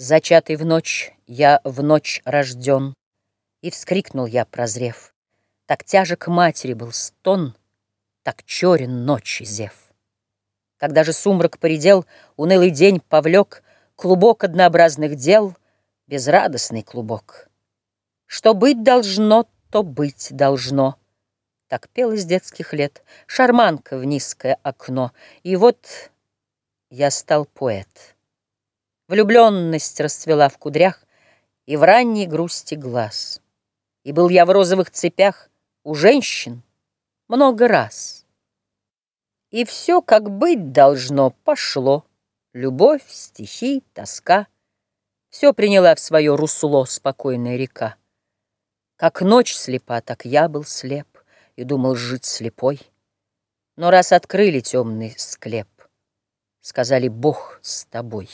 Зачатый в ночь, я в ночь рожден, И вскрикнул я, прозрев. Так тяжек матери был стон, Так черен ночи зев. Когда же сумрак поредел, Унылый день повлек Клубок однообразных дел, Безрадостный клубок. Что быть должно, то быть должно. Так пел из детских лет Шарманка в низкое окно. И вот я стал поэт. Влюбленность расцвела в кудрях И в ранней грусти глаз. И был я в розовых цепях У женщин много раз. И все, как быть должно, пошло. Любовь, стихи, тоска. Все приняла в свое русло спокойная река. Как ночь слепа, так я был слеп И думал жить слепой. Но раз открыли темный склеп, Сказали, Бог с тобой.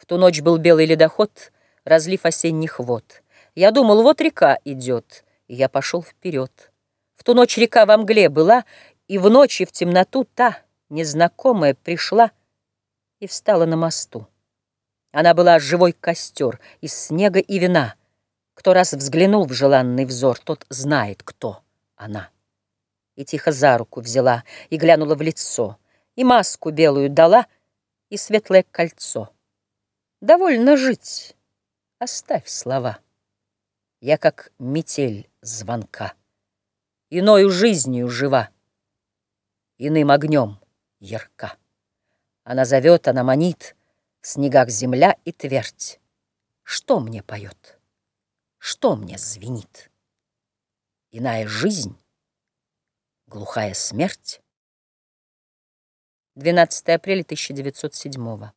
В ту ночь был белый ледоход, разлив осенних вод. Я думал, вот река идет, и я пошел вперед. В ту ночь река во мгле была, и в ночь и в темноту та, незнакомая, пришла и встала на мосту. Она была живой костер из снега и вина. Кто раз взглянул в желанный взор, тот знает, кто она. И тихо за руку взяла, и глянула в лицо, и маску белую дала, и светлое кольцо. Довольно жить, оставь слова. Я как метель звонка, Иною жизнью жива, Иным огнем ярка. Она зовет, она манит, В снегах земля и твердь. Что мне поет? Что мне звенит? Иная жизнь, глухая смерть. 12 апреля 1907